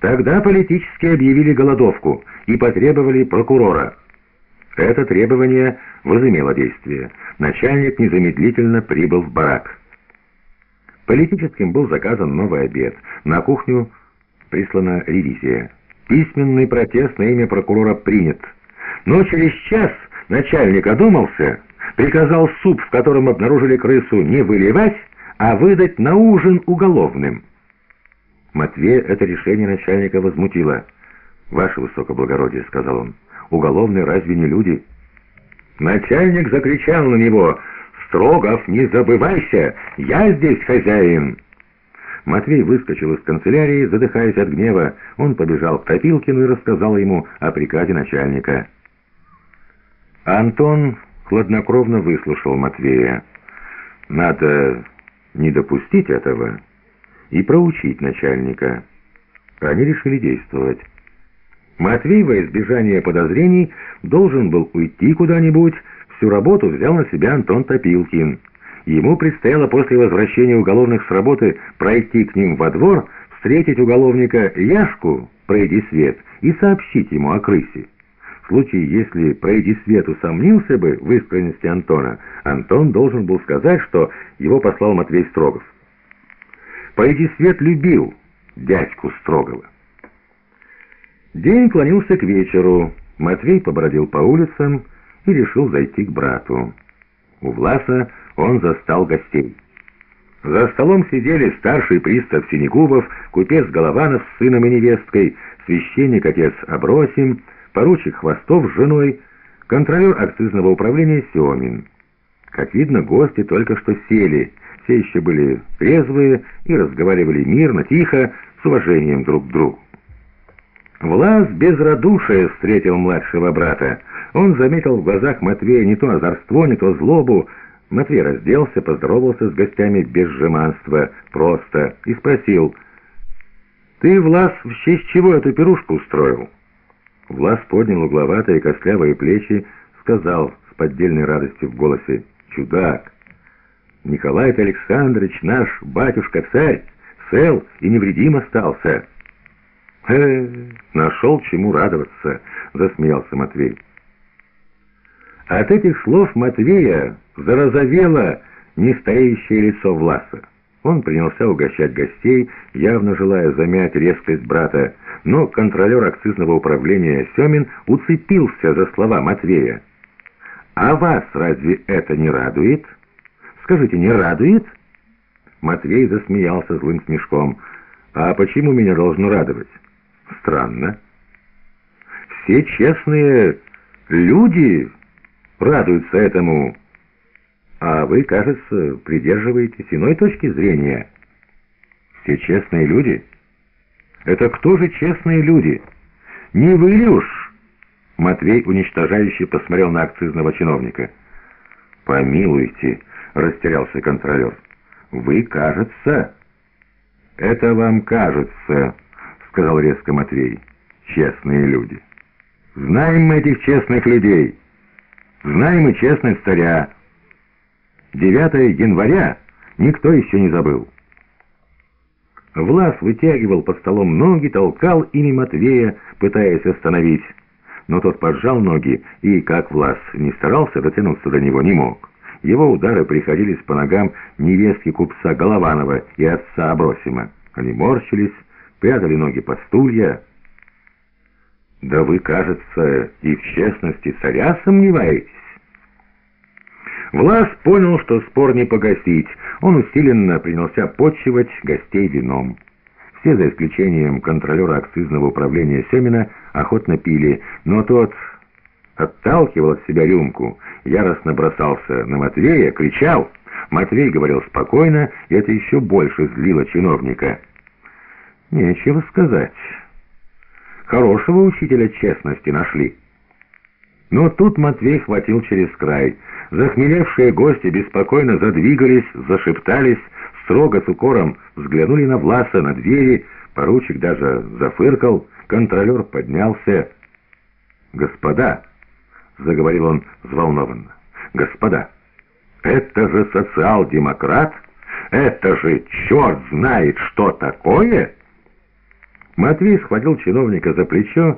Тогда политически объявили голодовку и потребовали прокурора. Это требование возымело действие. Начальник незамедлительно прибыл в барак. Политическим был заказан новый обед. На кухню прислана ревизия. Письменный протест на имя прокурора принят. Но через час начальник одумался, приказал суп, в котором обнаружили крысу, не выливать, а выдать на ужин уголовным. Матвея это решение начальника возмутило. «Ваше высокоблагородие», — сказал он, — «уголовные разве не люди?» Начальник закричал на него, «Строгов, не забывайся, я здесь хозяин!» Матвей выскочил из канцелярии, задыхаясь от гнева. Он побежал к Топилкину и рассказал ему о приказе начальника. Антон хладнокровно выслушал Матвея. «Надо не допустить этого и проучить начальника». Они решили действовать. Матвей во избежание подозрений должен был уйти куда-нибудь, всю работу взял на себя Антон Топилкин. Ему предстояло после возвращения уголовных с работы пройти к ним во двор, встретить уголовника Яшку, пройди свет, и сообщить ему о крысе. В случае, если пройди свет усомнился бы в искренности Антона, Антон должен был сказать, что его послал Матвей Строгов. Пройди свет любил дядьку Строгова. День клонился к вечеру. Матвей побродил по улицам и решил зайти к брату. У Власа он застал гостей. За столом сидели старший пристав Синегубов, купец Голованов с сыном и невесткой, священник отец Абросим, поручик Хвостов с женой, контролер акцизного управления Семин. Как видно, гости только что сели, все еще были трезвые и разговаривали мирно, тихо, с уважением друг к другу. Влас без радушия встретил младшего брата. Он заметил в глазах Матвея не то озорство, не то злобу. Матвей разделся, поздоровался с гостями без жеманства, просто, и спросил, «Ты, Влас, в честь чего эту пирушку устроил?» Влас поднял угловатые костлявые плечи, сказал с поддельной радостью в голосе, «Чудак! Николай Александрович, наш батюшка-царь, цел и невредим остался!» «Э, нашел чему радоваться», — засмеялся Матвей. От этих слов Матвея зарозовело нестоящее лицо Власа. Он принялся угощать гостей, явно желая замять резкость брата, но контролер акцизного управления Семин уцепился за слова Матвея. «А вас разве это не радует? Скажите, не радует?» Матвей засмеялся злым смешком. «А почему меня должно радовать?» Странно. Все честные люди радуются этому, а вы, кажется, придерживаетесь иной точки зрения. Все честные люди? Это кто же честные люди? Не вы ли уж? Матвей уничтожающе посмотрел на акцизного чиновника. «Помилуйте», — растерялся контролер. «Вы, кажется...» «Это вам кажется», — сказал резко Матвей. «Честные люди. Знаем мы этих честных людей. Знаем и честных царя. 9 января никто еще не забыл». Влас вытягивал под столом ноги, толкал ими Матвея, пытаясь остановить. Но тот поджал ноги и, как Влас не старался дотянуться до него, не мог. Его удары приходились по ногам невестки купца Голованова и отца Абросима. Они морщились, прятали ноги под стулья. Да вы, кажется, и в честности царя сомневаетесь. Влас понял, что спор не погасить. Он усиленно принялся подчивать гостей вином. Все, за исключением контролера акцизного управления Семина, охотно пили, но тот отталкивал от себя рюмку, яростно бросался на Матвея, кричал. Матвей говорил спокойно, и это еще больше злило чиновника. Нечего сказать. Хорошего учителя честности нашли. Но тут Матвей хватил через край. Захмелевшие гости беспокойно задвигались, зашептались, строго с укором взглянули на Власа, на двери. Поручик даже зафыркал, контролер поднялся. «Господа!» — заговорил он взволнованно. «Господа, это же социал-демократ! Это же черт знает, что такое!» Матвей схватил чиновника за плечо